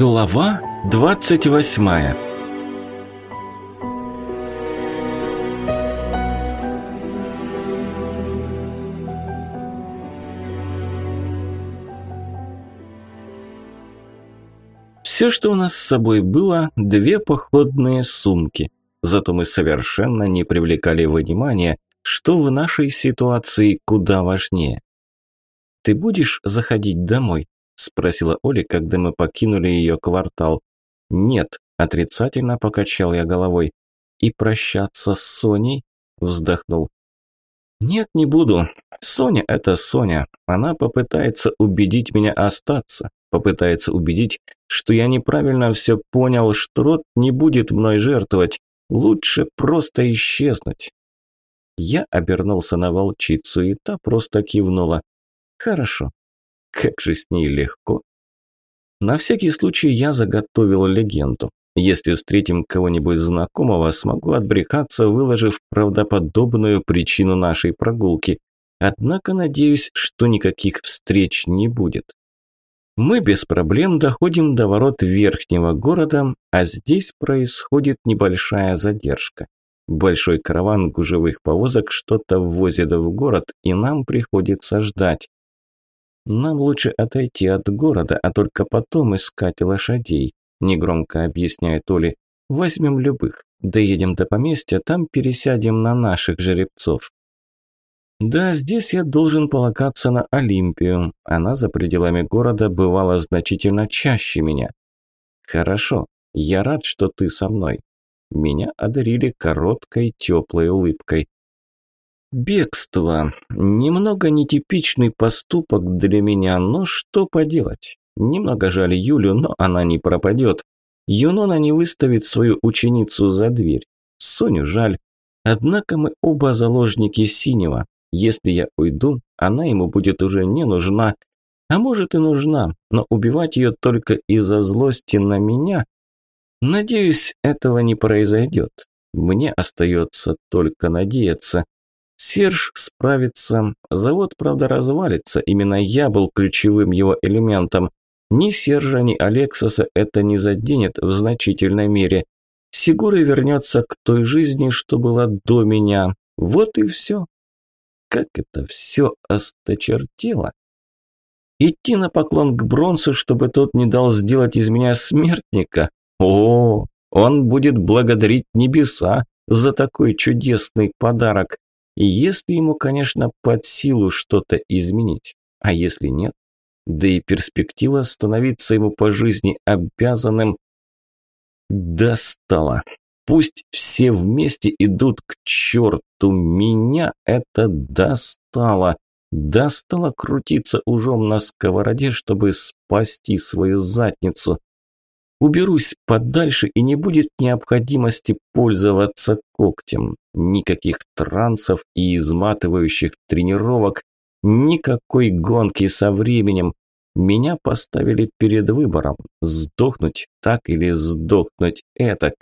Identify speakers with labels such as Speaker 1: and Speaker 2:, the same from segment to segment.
Speaker 1: Глава двадцать восьмая Все, что у нас с собой было, две походные сумки. Зато мы совершенно не привлекали внимания, что в нашей ситуации куда важнее. «Ты будешь заходить домой?» – спросила Оля, когда мы покинули ее квартал. «Нет», – отрицательно покачал я головой. «И прощаться с Соней?» – вздохнул. «Нет, не буду. Соня – это Соня. Она попытается убедить меня остаться, попытается убедить, что я неправильно все понял, что род не будет мной жертвовать. Лучше просто исчезнуть». Я обернулся на волчицу, и та просто кивнула. Хорошо. Как же с ней легко. На всякий случай я заготовил легенду. Если встретим кого-нибудь знакомого, смогу отбрехаться, выложив правдоподобную причину нашей прогулки. Однако надеюсь, что никаких встреч не будет. Мы без проблем доходим до ворот верхнего города, а здесь происходит небольшая задержка. Большой караван гужевых повозок что-то ввозит в город, и нам приходится ждать. «Нам лучше отойти от города, а только потом искать лошадей», – негромко объясняет Оли. «Возьмем любых, доедем до поместья, там пересядем на наших жеребцов». Да, здесь я должен полагаться на Олимпию. Она за пределами города бывала значительно чаще меня. Хорошо, я рад, что ты со мной. Меня одарили короткой теплой улыбкой. Бегство. Немного нетипичный поступок для меня, но что поделать. Немного жаль Юлю, но она не пропадет. Юнона не выставит свою ученицу за дверь. Соню жаль. Однако мы оба заложники Синего. Если я уйду, она ему будет уже не нужна. А может и нужна, но убивать ее только из-за злости на меня? Надеюсь, этого не произойдет. Мне остается только надеяться. Серж справится. Завод, правда, развалится. Именно я был ключевым его элементом. Ни Сержа, ни Алексоса это не заденет в значительной мере. Сигуры вернется к той жизни, что была до меня. Вот и все. Как это все осточертело. Идти на поклон к Бронсу, чтобы тот не дал сделать из меня смертника? О, он будет благодарить небеса за такой чудесный подарок. Если ему, конечно, под силу что-то изменить, а если нет, да и перспектива становиться ему по жизни обязанным достала. Пусть все вместе идут к черту, меня это достало. Достало крутиться ужом на сковороде, чтобы спасти свою задницу. Уберусь подальше и не будет необходимости пользоваться когтем. Никаких трансов и изматывающих тренировок, никакой гонки со временем. Меня поставили перед выбором – сдохнуть так или сдохнуть этак.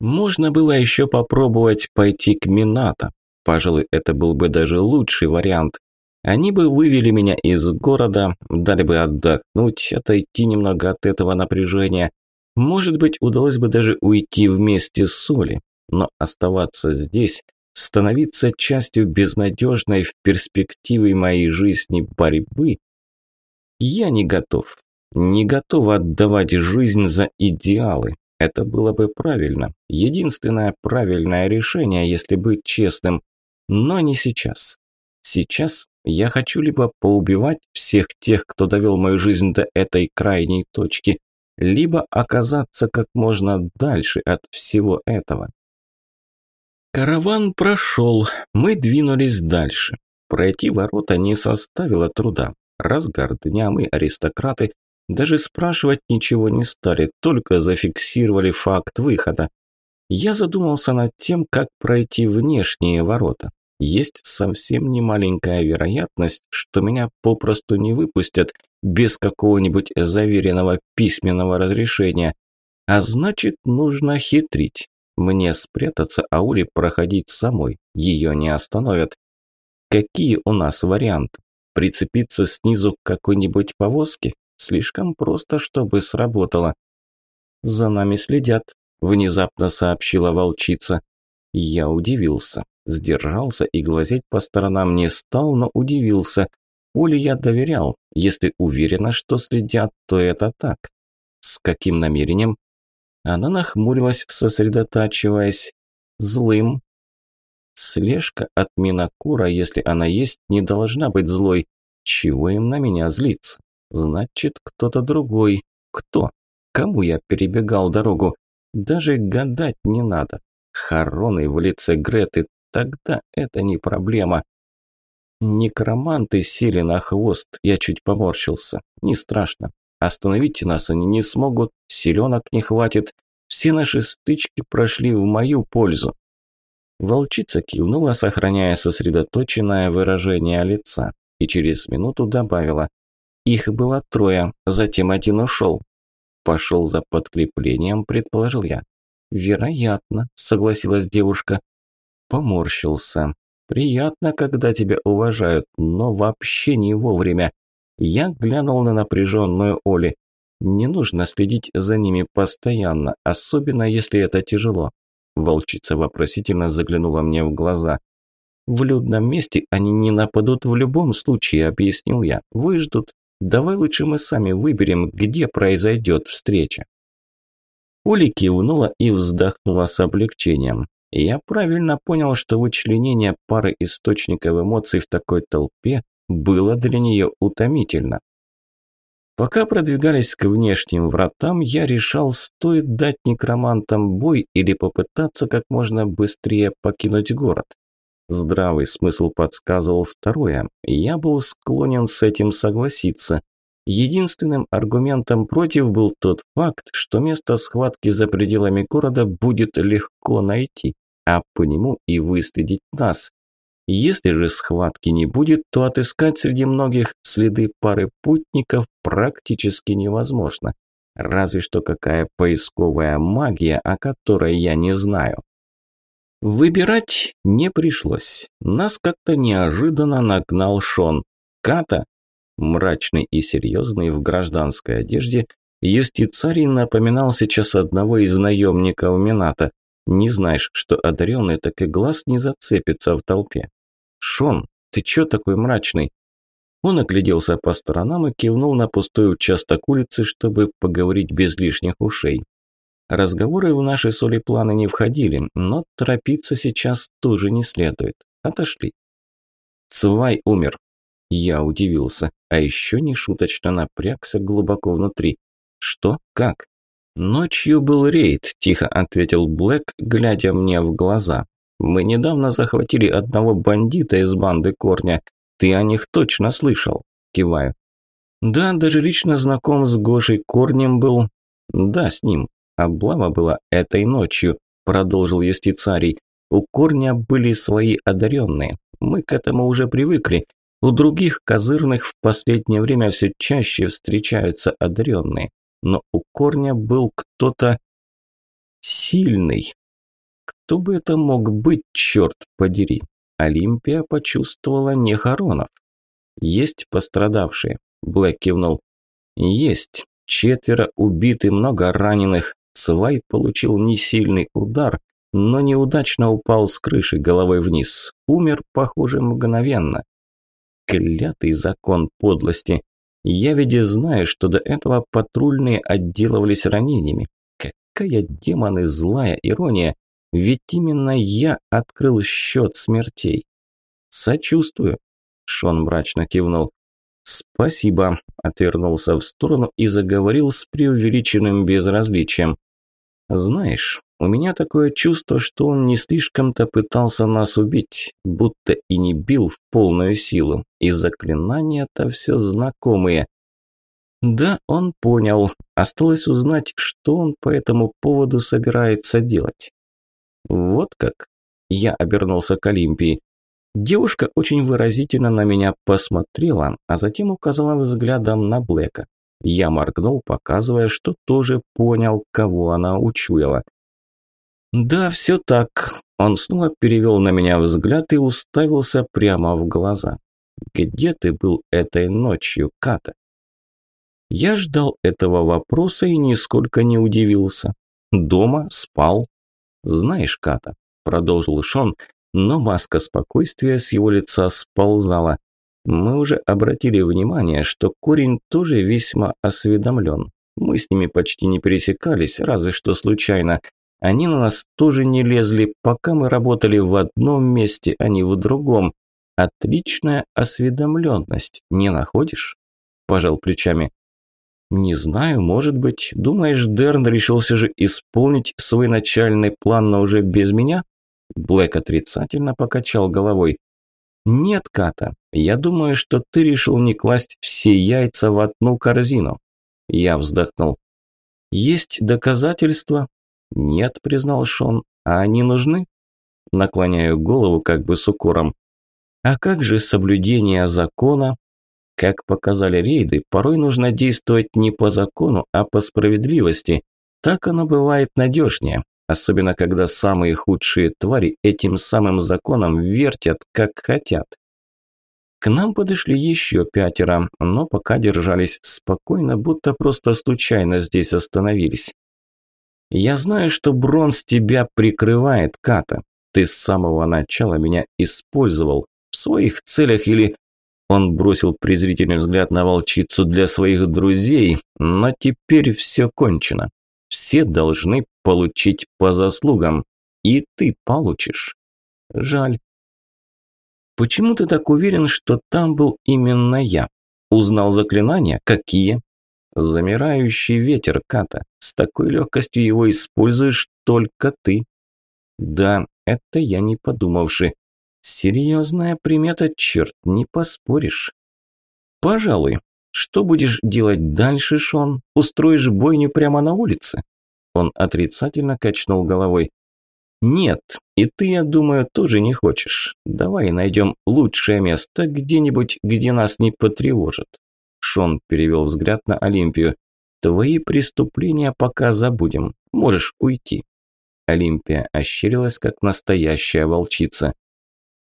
Speaker 1: Можно было еще попробовать пойти к Минато. Пожалуй, это был бы даже лучший вариант. Они бы вывели меня из города, дали бы отдохнуть, отойти немного от этого напряжения. Может быть, удалось бы даже уйти вместе с Соли, но оставаться здесь, становиться частью безнадежной в перспективе моей жизни борьбы, я не готов. Не готов отдавать жизнь за идеалы. Это было бы правильно. Единственное правильное решение, если быть честным. Но не сейчас. Сейчас я хочу либо поубивать всех тех, кто довел мою жизнь до этой крайней точки, либо оказаться как можно дальше от всего этого. Караван прошел, мы двинулись дальше. Пройти ворота не составило труда. Разгар дня мы, аристократы, даже спрашивать ничего не стали, только зафиксировали факт выхода. Я задумался над тем, как пройти внешние ворота есть совсем немаленькая вероятность, что меня попросту не выпустят без какого-нибудь заверенного письменного разрешения. А значит, нужно хитрить. Мне спрятаться, а Ули проходить самой. Ее не остановят. Какие у нас варианты? Прицепиться снизу к какой-нибудь повозке? Слишком просто, чтобы сработало. «За нами следят», – внезапно сообщила волчица. Я удивился, сдержался и глазеть по сторонам не стал, но удивился. Оле я доверял. Если уверена, что следят, то это так. С каким намерением? Она нахмурилась, сосредотачиваясь. Злым. Слежка от Минакура, если она есть, не должна быть злой. Чего им на меня злиться? Значит, кто-то другой. Кто? Кому я перебегал дорогу? Даже гадать не надо. Хороны в лице Греты, тогда это не проблема. Некроманты сели на хвост, я чуть поморщился. Не страшно. Остановить нас они не смогут, селенок не хватит. Все наши стычки прошли в мою пользу. Волчица кивнула, сохраняя сосредоточенное выражение лица, и через минуту добавила. Их было трое, затем один ушел. Пошел за подкреплением, предположил я. «Вероятно», – согласилась девушка. Поморщился. «Приятно, когда тебя уважают, но вообще не вовремя». Я глянул на напряженную Оли. Не нужно следить за ними постоянно, особенно если это тяжело. Волчица вопросительно заглянула мне в глаза. «В людном месте они не нападут в любом случае», – объяснил я. «Выждут. Давай лучше мы сами выберем, где произойдет встреча». Оля кивнула и вздохнула с облегчением. Я правильно понял, что вычленение пары источников эмоций в такой толпе было для нее утомительно. Пока продвигались к внешним вратам, я решал, стоит дать некромантам бой или попытаться как можно быстрее покинуть город. Здравый смысл подсказывал второе, я был склонен с этим согласиться. Единственным аргументом против был тот факт, что место схватки за пределами города будет легко найти, а по нему и выследить нас. Если же схватки не будет, то отыскать среди многих следы пары путников практически невозможно. Разве что какая поисковая магия, о которой я не знаю. Выбирать не пришлось. Нас как-то неожиданно нагнал Шон. Ката, Мрачный и серьезный в гражданской одежде, юстицарий напоминал сейчас одного из наемников Мината. Не знаешь, что одаренный, так и глаз не зацепится в толпе. «Шон, ты чё такой мрачный?» Он огляделся по сторонам и кивнул на пустой участок улицы, чтобы поговорить без лишних ушей. Разговоры в наши соли планы не входили, но торопиться сейчас тоже не следует. Отошли. Цвай умер. Я удивился, а еще не шуточно напрягся глубоко внутри. Что? Как? Ночью был рейд, тихо ответил Блэк, глядя мне в глаза. Мы недавно захватили одного бандита из банды Корня. Ты о них точно слышал? Киваю. Да, даже лично знаком с Гошей Корнем был. Да, с ним. Облава была этой ночью, продолжил юстицарий. У Корня были свои одаренные. Мы к этому уже привыкли. У других козырных в последнее время все чаще встречаются одаренные, но у корня был кто-то сильный. Кто бы это мог быть, черт подери? Олимпия почувствовала Нехаронов. Есть пострадавшие, Блэк кивнул. Есть. Четверо убиты, много раненых. Свай получил несильный удар, но неудачно упал с крыши головой вниз. Умер, похоже, мгновенно. Клятый закон подлости. Я ведь знаю, что до этого патрульные отделывались ранениями. Какая демоны злая ирония. Ведь именно я открыл счет смертей. Сочувствую. Шон мрачно кивнул. «Спасибо», – отвернулся в сторону и заговорил с преувеличенным безразличием. «Знаешь, у меня такое чувство, что он не слишком-то пытался нас убить, будто и не бил в полную силу, и заклинания-то все знакомые. Да, он понял. Осталось узнать, что он по этому поводу собирается делать. Вот как. Я обернулся к Олимпии. Девушка очень выразительно на меня посмотрела, а затем указала взглядом на Блэка. Я моргнул, показывая, что тоже понял, кого она учуяла. «Да, все так». Он снова перевел на меня взгляд и уставился прямо в глаза. «Где ты был этой ночью, Ката?» Я ждал этого вопроса и нисколько не удивился. Дома спал. Знаешь, Ката, продолжил Шон, но маска спокойствия с его лица сползала. Мы уже обратили внимание, что корень тоже весьма осведомлен. Мы с ними почти не пересекались, разве что случайно. Они на нас тоже не лезли, пока мы работали в одном месте, а не в другом. Отличная осведомленность, не находишь? Пожал плечами. Не знаю, может быть. Думаешь, Дерн решился же исполнить свой начальный план, но уже без меня? Блэк отрицательно покачал головой. «Нет, Ката, я думаю, что ты решил не класть все яйца в одну корзину». Я вздохнул. «Есть доказательства?» «Нет», – признал Шон. «А они нужны?» Наклоняю голову как бы с укором. «А как же соблюдение закона?» Как показали рейды, порой нужно действовать не по закону, а по справедливости. Так оно бывает надежнее особенно когда самые худшие твари этим самым законом вертят, как хотят. К нам подошли еще пятеро, но пока держались спокойно, будто просто случайно здесь остановились. «Я знаю, что Бронз тебя прикрывает, Ката. Ты с самого начала меня использовал в своих целях или...» Он бросил презрительный взгляд на волчицу для своих друзей, но теперь все кончено. Все должны получить по заслугам. И ты получишь. Жаль. Почему ты так уверен, что там был именно я? Узнал заклинания? Какие? Замирающий ветер, Ката. С такой легкостью его используешь только ты. Да, это я не подумавши. Серьезная примета, черт, не поспоришь. Пожалуй, что будешь делать дальше, Шон? Устроишь бойню прямо на улице? Он отрицательно качнул головой. Нет, и ты, я думаю, тоже не хочешь. Давай найдем лучшее место где-нибудь, где нас не потревожат. Шон перевел взгляд на Олимпию. Твои преступления пока забудем. Можешь уйти. Олимпия ощерилась, как настоящая волчица.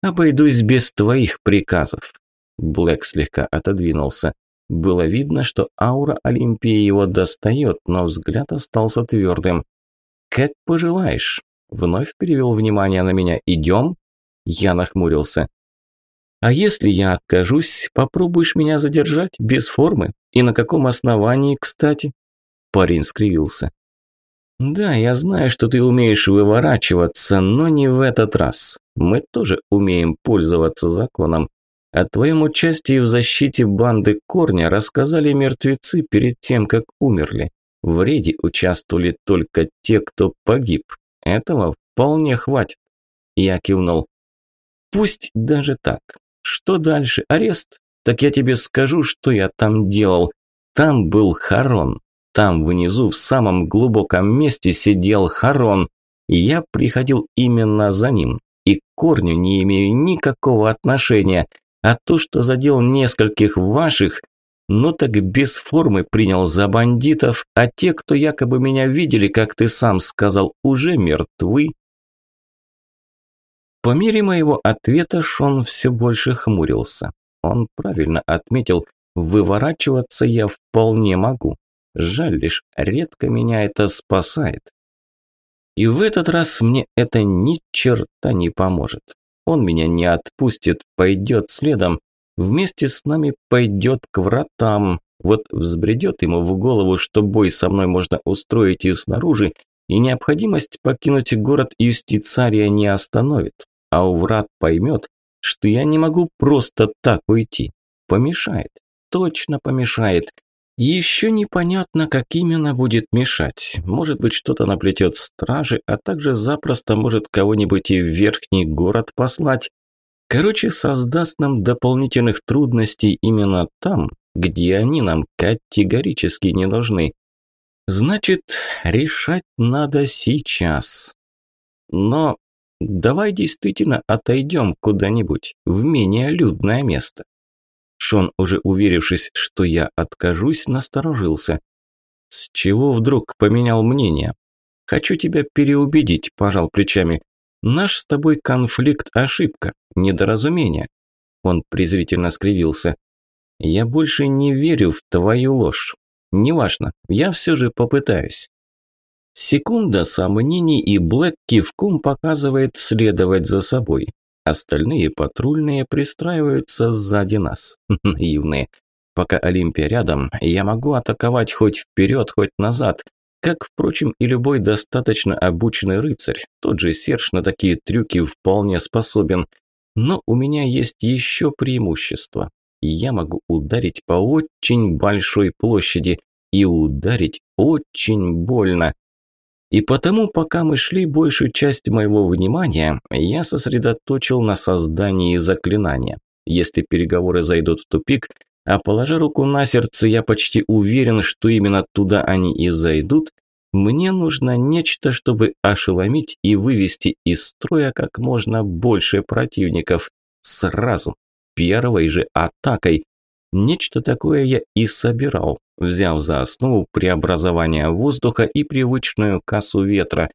Speaker 1: «Обойдусь без твоих приказов». Блэк слегка отодвинулся. Было видно, что аура Олимпии его достает, но взгляд остался твердым. «Как пожелаешь». Вновь перевел внимание на меня. «Идем?» Я нахмурился. «А если я откажусь, попробуешь меня задержать без формы? И на каком основании, кстати?» Парень скривился. «Да, я знаю, что ты умеешь выворачиваться, но не в этот раз. Мы тоже умеем пользоваться законом. О твоем участии в защите банды Корня рассказали мертвецы перед тем, как умерли. В рейде участвовали только те, кто погиб. Этого вполне хватит. Я кивнул. Пусть даже так. Что дальше? Арест? Так я тебе скажу, что я там делал. Там был Харон. Там внизу, в самом глубоком месте, сидел Харон. И я приходил именно за ним. И к корню не имею никакого отношения. А то, что задел нескольких ваших, ну так без формы принял за бандитов, а те, кто якобы меня видели, как ты сам сказал, уже мертвы. По мере моего ответа Шон все больше хмурился. Он правильно отметил, выворачиваться я вполне могу. Жаль лишь, редко меня это спасает. И в этот раз мне это ни черта не поможет. Он меня не отпустит, пойдет следом. Вместе с нами пойдет к вратам. Вот взбредет ему в голову, что бой со мной можно устроить и снаружи, и необходимость покинуть город юстицария не остановит. А у врат поймет, что я не могу просто так уйти. Помешает. Точно помешает. Еще непонятно, как именно будет мешать. Может быть, что-то наплетет стражи, а также запросто может кого-нибудь и в верхний город послать. Короче, создаст нам дополнительных трудностей именно там, где они нам категорически не нужны. Значит, решать надо сейчас. Но давай действительно отойдем куда-нибудь, в менее людное место. Шон, уже уверившись, что я откажусь, насторожился. «С чего вдруг поменял мнение?» «Хочу тебя переубедить», – пожал плечами. «Наш с тобой конфликт – ошибка, недоразумение». Он презрительно скривился. «Я больше не верю в твою ложь. Неважно, я все же попытаюсь. Секунда сомнений, и Блэк кивком показывает следовать за собой. Остальные патрульные пристраиваются сзади нас. Наивные. Пока Олимпия рядом, я могу атаковать хоть вперед, хоть назад. Как, впрочем, и любой достаточно обученный рыцарь. Тот же Серж на такие трюки вполне способен. Но у меня есть еще преимущество. Я могу ударить по очень большой площади. И ударить очень больно. И потому, пока мы шли, большую часть моего внимания я сосредоточил на создании заклинания. Если переговоры зайдут в тупик, а положа руку на сердце, я почти уверен, что именно туда они и зайдут, мне нужно нечто, чтобы ошеломить и вывести из строя как можно больше противников. Сразу, первой же атакой. Нечто такое я и собирал взяв за основу преобразование воздуха и привычную кассу ветра.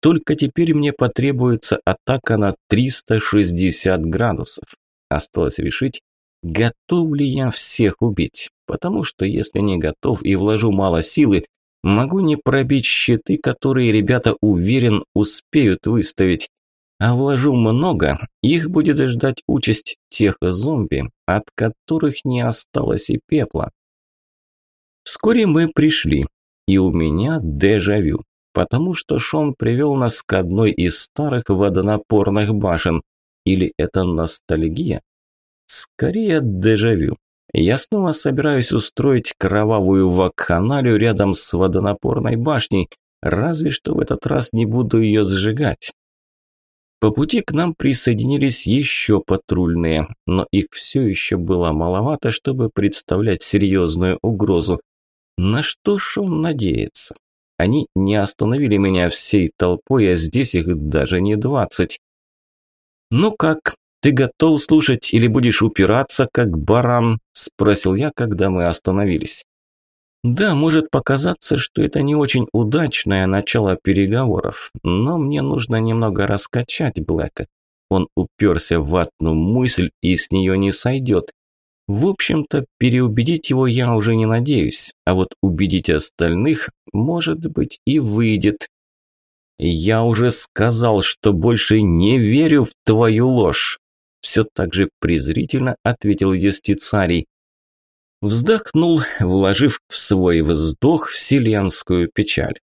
Speaker 1: Только теперь мне потребуется атака на 360 градусов. Осталось решить, готов ли я всех убить, потому что если не готов и вложу мало силы, могу не пробить щиты, которые ребята уверен успеют выставить. А вложу много, их будет ждать участь тех зомби, от которых не осталось и пепла. Вскоре мы пришли, и у меня дежавю, потому что Шон привел нас к одной из старых водонапорных башен. Или это ностальгия? Скорее дежавю. Я снова собираюсь устроить кровавую вакханалию рядом с водонапорной башней, разве что в этот раз не буду ее сжигать. По пути к нам присоединились еще патрульные, но их все еще было маловато, чтобы представлять серьезную угрозу. На что ж он надеется? Они не остановили меня всей толпой, а здесь их даже не двадцать. «Ну как, ты готов слушать или будешь упираться, как баран?» – спросил я, когда мы остановились. Да, может показаться, что это не очень удачное начало переговоров, но мне нужно немного раскачать Блэка. Он уперся в одну мысль и с нее не сойдет. В общем-то, переубедить его я уже не надеюсь, а вот убедить остальных, может быть, и выйдет. «Я уже сказал, что больше не верю в твою ложь», все так же презрительно ответил юстицарий. Вздохнул, вложив в свой вздох вселенскую печаль.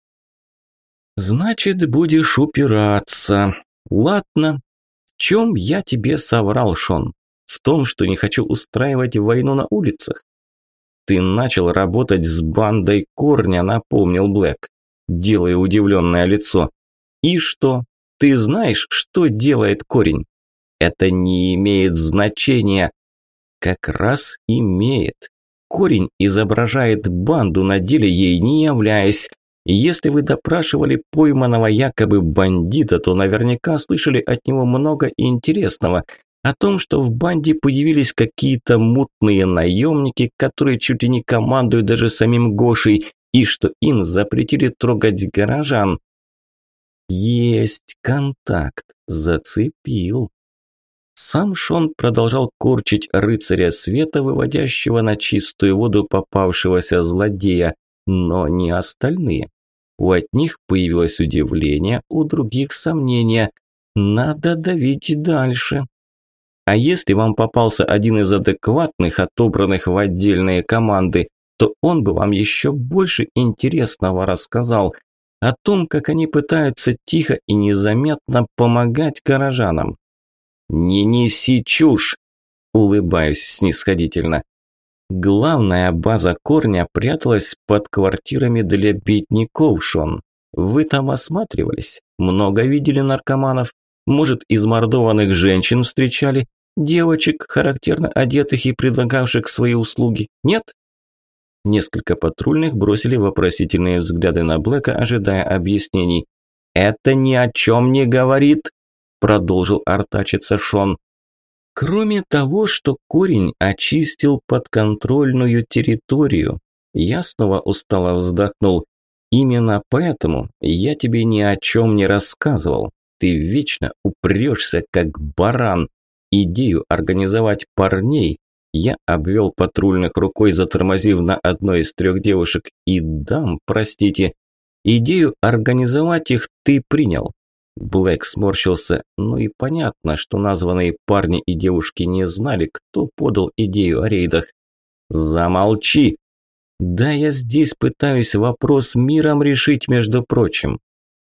Speaker 1: «Значит, будешь упираться. Ладно. В чем я тебе соврал, Шон? Том, что не хочу устраивать войну на улицах. Ты начал работать с бандой корня, напомнил Блэк, делая удивленное лицо. И что? Ты знаешь, что делает корень? Это не имеет значения. Как раз имеет. Корень изображает банду, на деле ей не являясь. Если вы допрашивали пойманного якобы бандита, то наверняка слышали от него много интересного, о том, что в банде появились какие-то мутные наемники, которые чуть ли не командуют даже самим Гошей, и что им запретили трогать горожан. Есть контакт, зацепил. Сам Шон продолжал корчить рыцаря света, выводящего на чистую воду попавшегося злодея, но не остальные. У одних появилось удивление, у других сомнения. Надо давить дальше. А если вам попался один из адекватных, отобранных в отдельные команды, то он бы вам еще больше интересного рассказал о том, как они пытаются тихо и незаметно помогать горожанам. «Не неси чушь!» – улыбаюсь снисходительно. Главная база корня пряталась под квартирами для бедняков, Шон. Вы там осматривались? Много видели наркоманов? Может, измордованных женщин встречали? Девочек, характерно одетых и предлагавших свои услуги? Нет? Несколько патрульных бросили вопросительные взгляды на Блэка, ожидая объяснений. «Это ни о чем не говорит», – продолжил артачиться Шон. «Кроме того, что корень очистил подконтрольную территорию». Я снова устало вздохнул. «Именно поэтому я тебе ни о чем не рассказывал. Ты вечно упрешься, как баран. Идею организовать парней, Я обвел патрульных рукой, затормозив на одной из трех девушек, и дам, простите, идею организовать их ты принял. Блэк сморщился, ну и понятно, что названные парни и девушки не знали, кто подал идею о рейдах. «Замолчи!» «Да я здесь пытаюсь вопрос миром решить, между прочим».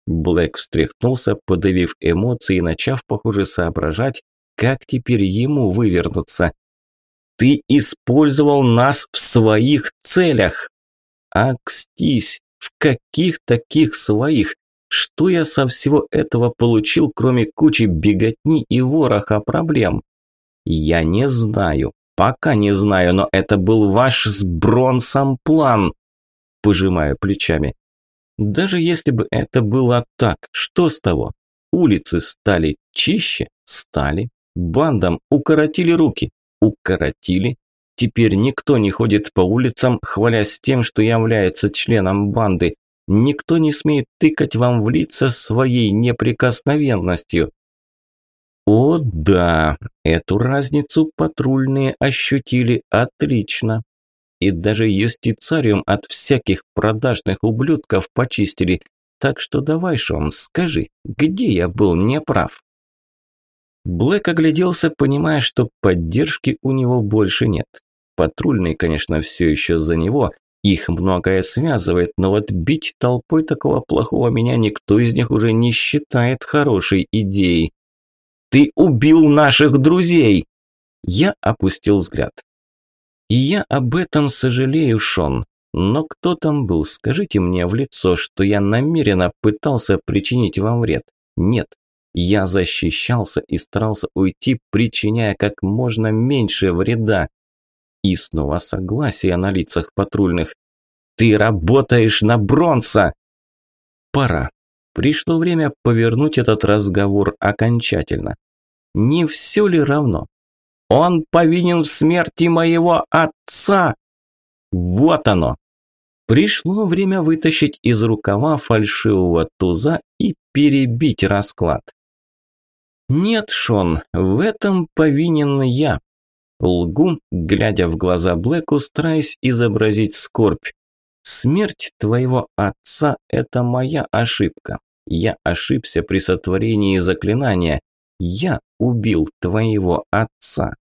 Speaker 1: Блэк встряхнулся, подавив эмоции начав, похоже, соображать, как теперь ему вывернуться. «Ты использовал нас в своих целях!» «Акстись! В каких таких своих? Что я со всего этого получил, кроме кучи беготни и вороха проблем?» «Я не знаю. Пока не знаю, но это был ваш с Бронсом план!» Пожимаю плечами. «Даже если бы это было так, что с того? Улицы стали чище? Стали. Бандам укоротили руки? Укоротили. Теперь никто не ходит по улицам, хвалясь тем, что является членом банды. Никто не смеет тыкать вам в лица своей неприкосновенностью. О да, эту разницу патрульные ощутили отлично. И даже юстицариум от всяких продажных ублюдков почистили. Так что давай, Шон, скажи, где я был неправ? Блэк огляделся, понимая, что поддержки у него больше нет. Патрульные, конечно, все еще за него, их многое связывает, но вот бить толпой такого плохого меня никто из них уже не считает хорошей идеей. «Ты убил наших друзей!» Я опустил взгляд. «И я об этом сожалею, Шон. Но кто там был, скажите мне в лицо, что я намеренно пытался причинить вам вред. Нет, я защищался и старался уйти, причиняя как можно меньше вреда. И снова согласие на лицах патрульных. «Ты работаешь на Бронса!» «Пора. Пришло время повернуть этот разговор окончательно. Не все ли равно? Он повинен в смерти моего отца!» Вот оно! Пришло время вытащить из рукава фальшивого туза и перебить расклад. «Нет, Шон, в этом повинен я». Лгу, глядя в глаза Блэку, стараясь изобразить скорбь. «Смерть твоего отца – это моя ошибка. Я ошибся при сотворении заклинания. Я убил твоего отца».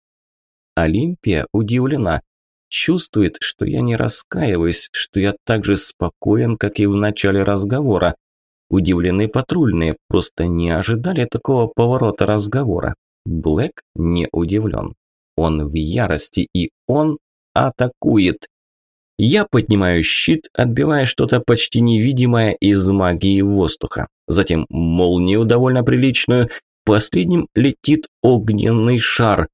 Speaker 1: Олимпия удивлена. Чувствует, что я не раскаиваюсь, что я так же спокоен, как и в начале разговора. Удивлены патрульные, просто не ожидали такого поворота разговора. Блэк не удивлен. Он в ярости, и он атакует. Я поднимаю щит, отбивая что-то почти невидимое из магии воздуха. Затем молнию довольно приличную. Последним летит огненный шар.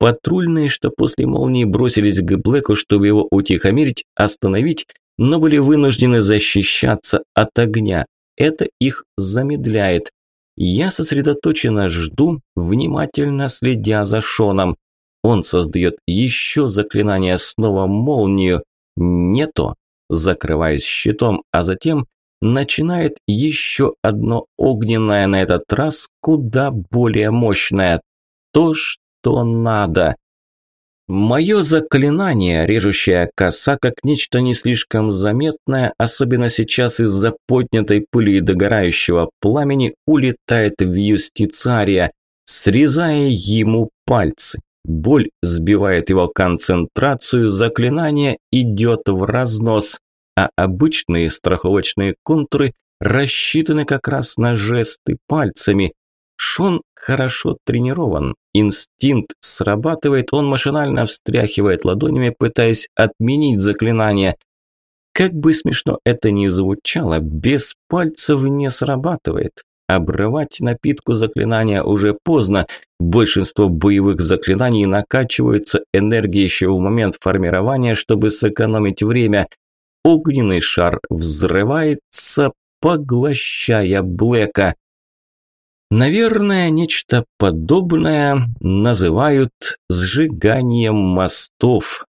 Speaker 1: Патрульные, что после молнии бросились к Блэку, чтобы его утихомирить, остановить, но были вынуждены защищаться от огня это их замедляет. Я сосредоточенно жду, внимательно следя за Шоном. Он создает еще заклинание, снова молнию. Не то. Закрываюсь щитом, а затем начинает еще одно огненное, на этот раз куда более мощное. То, что надо. Мое заклинание, режущая коса, как нечто не слишком заметное, особенно сейчас из-за поднятой пыли и догорающего пламени, улетает в юстицария, срезая ему пальцы. Боль сбивает его концентрацию, заклинание идет в разнос, а обычные страховочные контуры рассчитаны как раз на жесты пальцами. Шон хорошо тренирован, инстинкт срабатывает, он машинально встряхивает ладонями, пытаясь отменить заклинание. Как бы смешно это ни звучало, без пальцев не срабатывает. Обрывать напитку заклинания уже поздно. Большинство боевых заклинаний накачиваются энергией еще в момент формирования, чтобы сэкономить время. Огненный шар взрывается, поглощая Блэка. Наверное, нечто подобное называют сжиганием мостов.